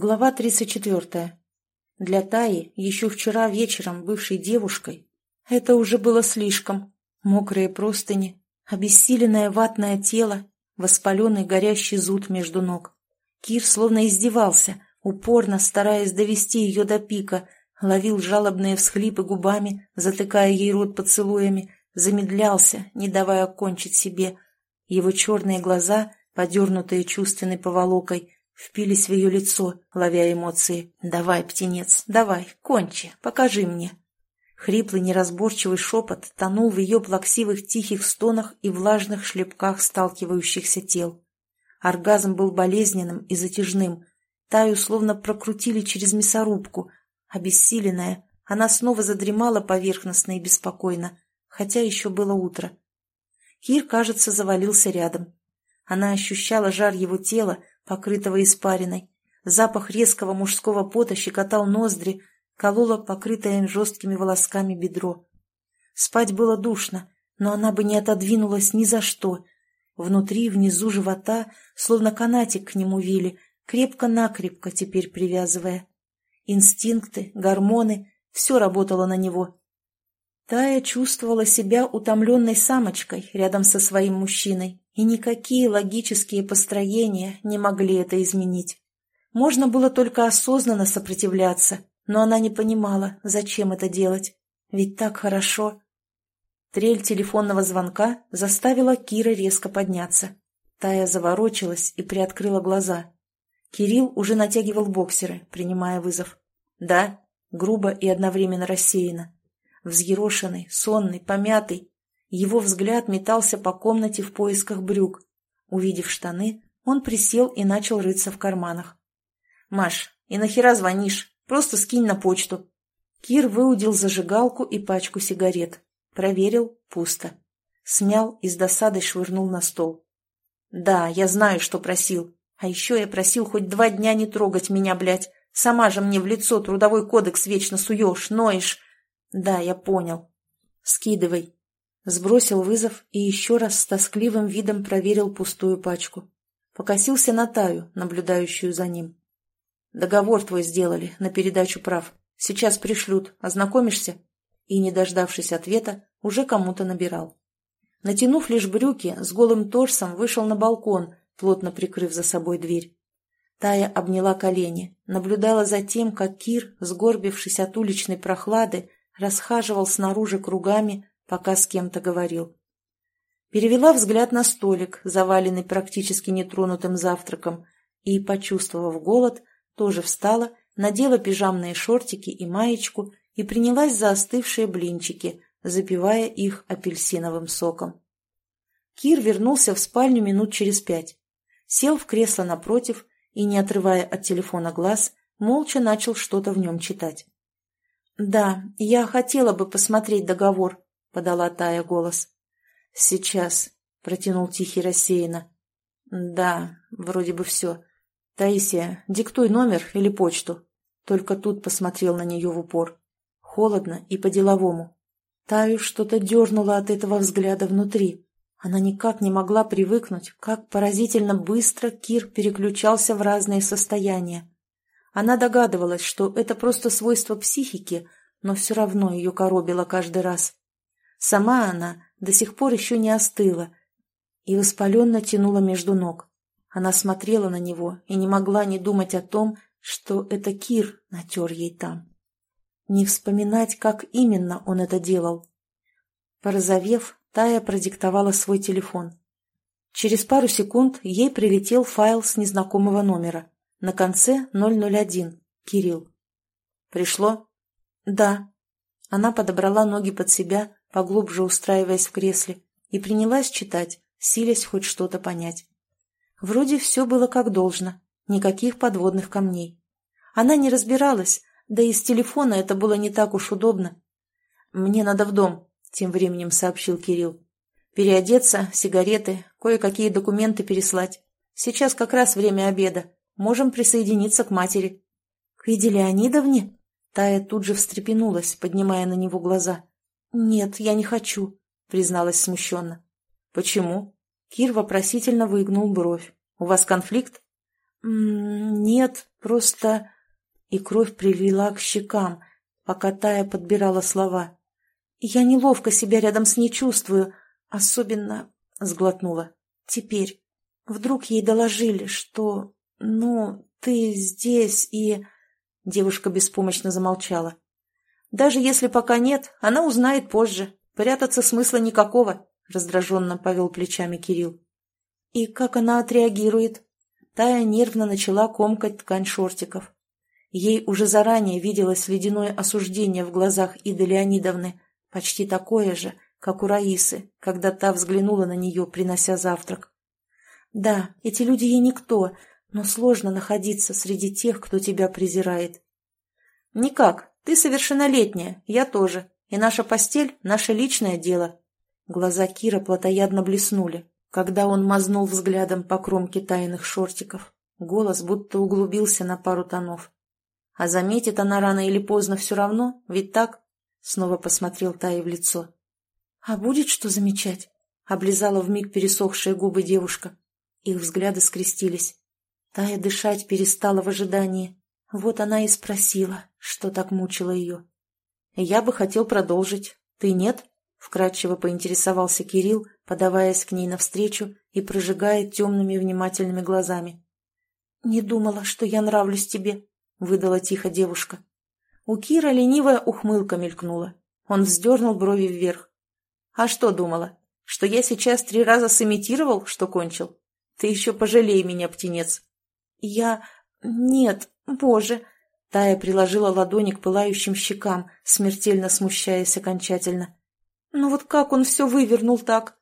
Глава 34. Для Таи, еще вчера вечером бывшей девушкой, это уже было слишком. Мокрые простыни, обессиленное ватное тело, воспаленный горящий зуд между ног. Кир словно издевался, упорно стараясь довести ее до пика, ловил жалобные всхлипы губами, затыкая ей рот поцелуями, замедлялся, не давая кончить себе. Его черные глаза, подернутые чувственной поволокой, впились в ее лицо, ловя эмоции. «Давай, птенец, давай, кончи, покажи мне». Хриплый неразборчивый шепот тонул в ее плаксивых тихих стонах и влажных шлепках сталкивающихся тел. Оргазм был болезненным и затяжным. Таю словно прокрутили через мясорубку. Обессиленная, она снова задремала поверхностно и беспокойно, хотя еще было утро. Кир, кажется, завалился рядом. Она ощущала жар его тела, покрытого испариной. Запах резкого мужского пота щекотал ноздри, колола покрытое жесткими волосками бедро. Спать было душно, но она бы не отодвинулась ни за что. Внутри, внизу живота, словно канатик к нему вили, крепко-накрепко теперь привязывая. Инстинкты, гормоны — все работало на него. Тая чувствовала себя утомленной самочкой рядом со своим мужчиной, и никакие логические построения не могли это изменить. Можно было только осознанно сопротивляться, но она не понимала, зачем это делать. Ведь так хорошо. Трель телефонного звонка заставила Кира резко подняться. Тая заворочилась и приоткрыла глаза. Кирилл уже натягивал боксеры, принимая вызов. «Да», грубо и одновременно рассеяно. Взъерошенный, сонный, помятый, его взгляд метался по комнате в поисках брюк. Увидев штаны, он присел и начал рыться в карманах. «Маш, и нахера звонишь? Просто скинь на почту». Кир выудил зажигалку и пачку сигарет. Проверил — пусто. Смял и с досадой швырнул на стол. «Да, я знаю, что просил. А еще я просил хоть два дня не трогать меня, блядь. Сама же мне в лицо трудовой кодекс вечно суешь, ноешь. Да, я понял. Скидывай. Сбросил вызов и еще раз с тоскливым видом проверил пустую пачку. Покосился на Таю, наблюдающую за ним. «Договор твой сделали на передачу прав. Сейчас пришлют. Ознакомишься?» И, не дождавшись ответа, уже кому-то набирал. Натянув лишь брюки, с голым торсом вышел на балкон, плотно прикрыв за собой дверь. Тая обняла колени, наблюдала за тем, как Кир, сгорбившись от уличной прохлады, расхаживал снаружи кругами, пока с кем-то говорил. Перевела взгляд на столик, заваленный практически нетронутым завтраком, и, почувствовав голод, тоже встала, надела пижамные шортики и маечку и принялась за остывшие блинчики, запивая их апельсиновым соком. Кир вернулся в спальню минут через пять. Сел в кресло напротив и, не отрывая от телефона глаз, молча начал что-то в нем читать. «Да, я хотела бы посмотреть договор», — подала Тая голос. «Сейчас», — протянул Тихий рассеянно. «Да, вроде бы все. Таисия, диктуй номер или почту». Только тут посмотрел на нее в упор. Холодно и по-деловому. Таю что-то дернуло от этого взгляда внутри. Она никак не могла привыкнуть, как поразительно быстро Кир переключался в разные состояния. Она догадывалась, что это просто свойство психики, но все равно ее коробило каждый раз. Сама она до сих пор еще не остыла и воспаленно тянула между ног. Она смотрела на него и не могла не думать о том, что это Кир натер ей там. Не вспоминать, как именно он это делал. Порозовев, Тая продиктовала свой телефон. Через пару секунд ей прилетел файл с незнакомого номера. На конце 001. Кирилл. «Пришло?» «Да». Она подобрала ноги под себя, поглубже устраиваясь в кресле, и принялась читать, силясь хоть что-то понять. Вроде все было как должно, никаких подводных камней. Она не разбиралась, да и с телефона это было не так уж удобно. «Мне надо в дом», — тем временем сообщил Кирилл. «Переодеться, сигареты, кое-какие документы переслать. Сейчас как раз время обеда. Можем присоединиться к матери». «К Иде Леонидовне?» Тая тут же встрепенулась, поднимая на него глаза. «Нет, я не хочу», — призналась смущенно. «Почему?» Кир вопросительно выгнул бровь. «У вас конфликт?» «Нет, просто...» И кровь прилила к щекам, пока Тая подбирала слова. «Я неловко себя рядом с ней чувствую, особенно...» — сглотнула. «Теперь. Вдруг ей доложили, что... Ну, ты здесь и...» Девушка беспомощно замолчала. «Даже если пока нет, она узнает позже. Прятаться смысла никакого», — раздраженно повел плечами Кирилл. «И как она отреагирует?» Тая нервно начала комкать ткань шортиков. Ей уже заранее виделось ледяное осуждение в глазах Иды Леонидовны, почти такое же, как у Раисы, когда та взглянула на нее, принося завтрак. «Да, эти люди ей никто, но сложно находиться среди тех, кто тебя презирает». «Никак, ты совершеннолетняя, я тоже, и наша постель — наше личное дело». Глаза Кира плотоядно блеснули, когда он мазнул взглядом по кромке тайных шортиков. Голос будто углубился на пару тонов. А заметит она рано или поздно все равно, ведь так? Снова посмотрел Тае в лицо. А будет что замечать? Облизала вмиг пересохшие губы девушка. Их взгляды скрестились. Тая дышать перестала в ожидании. Вот она и спросила, что так мучило ее. «Я бы хотел продолжить. Ты нет?» Вкратчиво поинтересовался Кирилл, подаваясь к ней навстречу и прожигая темными внимательными глазами. «Не думала, что я нравлюсь тебе», — выдала тихо девушка. У Кира ленивая ухмылка мелькнула. Он вздернул брови вверх. «А что думала? Что я сейчас три раза сымитировал, что кончил? Ты еще пожалей меня, птенец!» «Я... Нет, боже!» Тая приложила ладони к пылающим щекам, смертельно смущаясь окончательно. «Ну вот как он все вывернул так?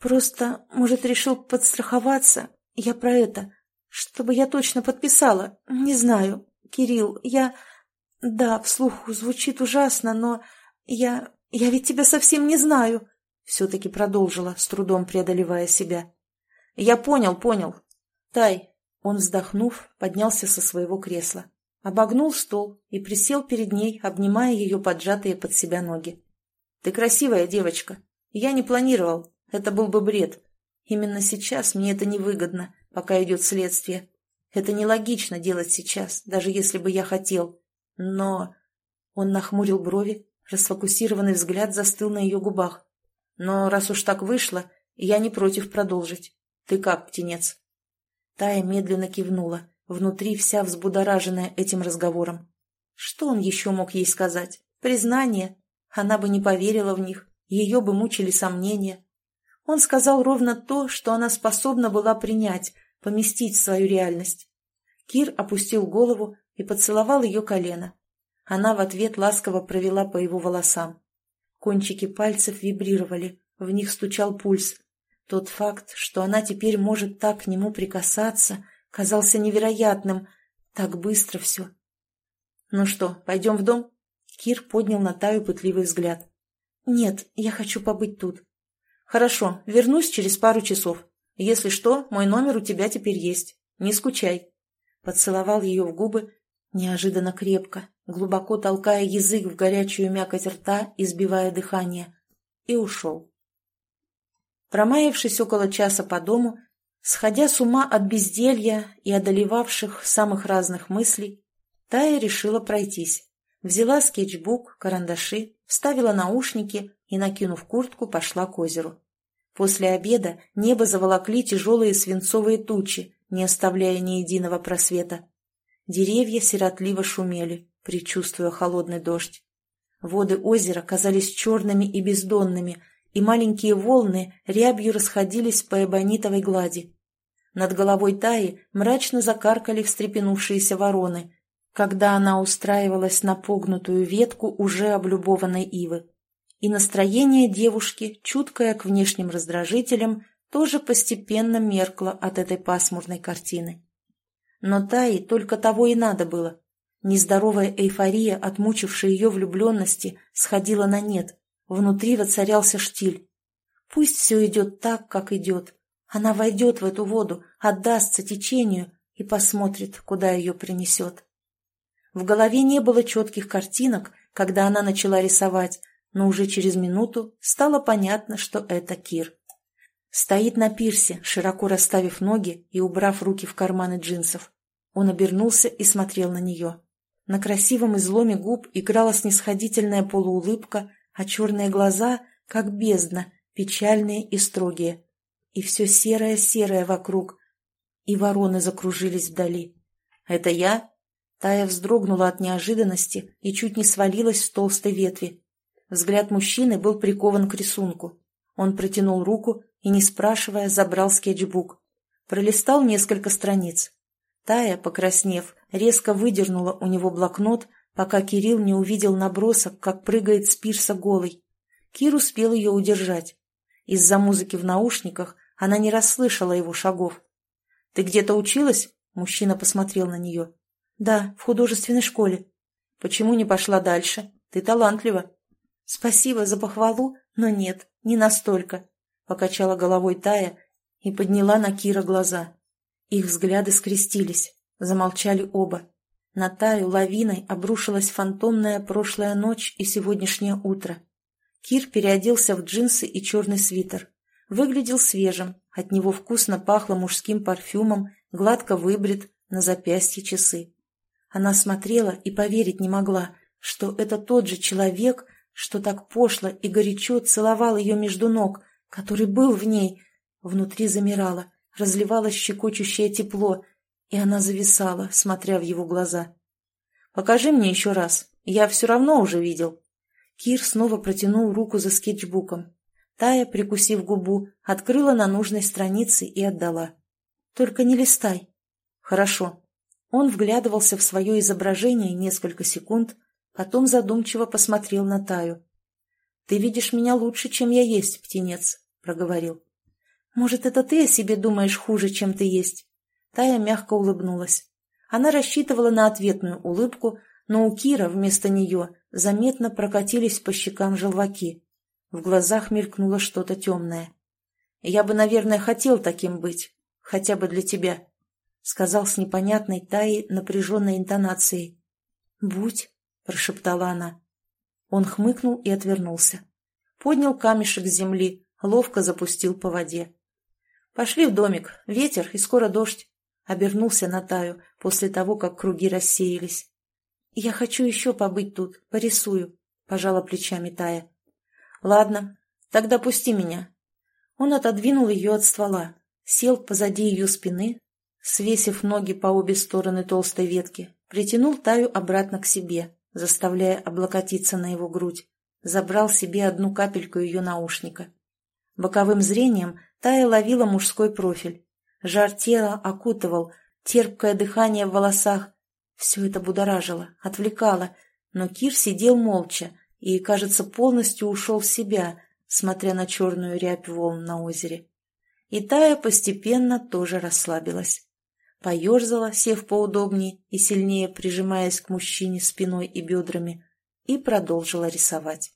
Просто, может, решил подстраховаться? Я про это. Чтобы я точно подписала. Не знаю. Кирилл, я... Да, вслух звучит ужасно, но я... Я ведь тебя совсем не знаю. Все-таки продолжила, с трудом преодолевая себя. Я понял, понял. Тай. Он, вздохнув, поднялся со своего кресла. Обогнул стол и присел перед ней, обнимая ее поджатые под себя ноги. «Ты красивая девочка. Я не планировал. Это был бы бред. Именно сейчас мне это невыгодно, пока идет следствие. Это нелогично делать сейчас, даже если бы я хотел. Но... Он нахмурил брови, расфокусированный взгляд застыл на ее губах. Но раз уж так вышло, я не против продолжить. Ты как, птенец? Тая медленно кивнула, внутри вся взбудораженная этим разговором. Что он еще мог ей сказать? Признание? Она бы не поверила в них, ее бы мучили сомнения. Он сказал ровно то, что она способна была принять, поместить в свою реальность. Кир опустил голову и поцеловал ее колено. Она в ответ ласково провела по его волосам. Кончики пальцев вибрировали, в них стучал пульс. Тот факт, что она теперь может так к нему прикасаться, казался невероятным. Так быстро все. «Ну что, пойдем в дом?» Кир поднял на Таю пытливый взгляд. «Нет, я хочу побыть тут». «Хорошо, вернусь через пару часов. Если что, мой номер у тебя теперь есть. Не скучай». Поцеловал ее в губы, неожиданно крепко, глубоко толкая язык в горячую мякоть рта и сбивая дыхание, и ушел. Промаявшись около часа по дому, сходя с ума от безделья и одолевавших самых разных мыслей, Тая решила пройтись. Взяла скетчбук, карандаши, вставила наушники и, накинув куртку, пошла к озеру. После обеда небо заволокли тяжелые свинцовые тучи, не оставляя ни единого просвета. Деревья сиротливо шумели, предчувствуя холодный дождь. Воды озера казались черными и бездонными, и маленькие волны рябью расходились по эбонитовой глади. Над головой Таи мрачно закаркали встрепенувшиеся вороны, когда она устраивалась на погнутую ветку уже облюбованной ивы. И настроение девушки, чуткое к внешним раздражителям, тоже постепенно меркло от этой пасмурной картины. Но Таи только того и надо было. Нездоровая эйфория, отмучившая ее влюбленности, сходила на нет. Внутри воцарялся штиль. Пусть все идет так, как идет. Она войдет в эту воду, отдастся течению и посмотрит, куда ее принесет. В голове не было четких картинок, когда она начала рисовать, но уже через минуту стало понятно, что это Кир. Стоит на пирсе, широко расставив ноги и убрав руки в карманы джинсов. Он обернулся и смотрел на нее. На красивом изломе губ играла снисходительная полуулыбка, а черные глаза, как бездна, печальные и строгие. И все серое-серое вокруг. И вороны закружились вдали. «Это я?» Тая вздрогнула от неожиданности и чуть не свалилась с толстой ветви. Взгляд мужчины был прикован к рисунку. Он протянул руку и, не спрашивая, забрал скетчбук. Пролистал несколько страниц. Тая, покраснев, резко выдернула у него блокнот, пока Кирилл не увидел набросок, как прыгает с пирса голый. Кир успел ее удержать. Из-за музыки в наушниках она не расслышала его шагов. «Ты где-то училась?» – мужчина посмотрел на нее. «Да, в художественной школе». «Почему не пошла дальше? Ты талантлива». «Спасибо за похвалу, но нет, не настолько», – покачала головой Тая и подняла на Кира глаза. Их взгляды скрестились, замолчали оба. На Таю лавиной обрушилась фантомная прошлая ночь и сегодняшнее утро. Кир переоделся в джинсы и черный свитер. Выглядел свежим, от него вкусно пахло мужским парфюмом, гладко выбрит, на запястье часы. Она смотрела и поверить не могла, что это тот же человек, что так пошло и горячо целовал ее между ног, который был в ней. Внутри замирало, разливалось щекочущее тепло, и она зависала, смотря в его глаза. «Покажи мне еще раз, я все равно уже видел». Кир снова протянул руку за скетчбуком. Тая, прикусив губу, открыла на нужной странице и отдала. «Только не листай». «Хорошо». Он вглядывался в свое изображение несколько секунд, потом задумчиво посмотрел на Таю. «Ты видишь меня лучше, чем я есть, птенец», — проговорил. «Может, это ты о себе думаешь хуже, чем ты есть?» Тая мягко улыбнулась. Она рассчитывала на ответную улыбку, но у Кира вместо нее заметно прокатились по щекам желваки. В глазах мелькнуло что-то темное. «Я бы, наверное, хотел таким быть, хотя бы для тебя», — сказал с непонятной Таей напряженной интонацией. «Будь», — прошептала она. Он хмыкнул и отвернулся. Поднял камешек с земли, ловко запустил по воде. «Пошли в домик, ветер и скоро дождь», — обернулся на Таю после того, как круги рассеялись. «Я хочу еще побыть тут, порисую», — пожала плечами Тая. «Ладно, тогда пусти меня». Он отодвинул ее от ствола, сел позади ее спины, свесив ноги по обе стороны толстой ветки, притянул Таю обратно к себе, заставляя облокотиться на его грудь, забрал себе одну капельку ее наушника. Боковым зрением Тая ловила мужской профиль. Жар тела окутывал, терпкое дыхание в волосах. Все это будоражило, отвлекало, но Кир сидел молча, и, кажется, полностью ушел в себя, смотря на черную рябь волн на озере. И Тая постепенно тоже расслабилась. Поерзала, сев поудобнее и сильнее прижимаясь к мужчине спиной и бедрами, и продолжила рисовать.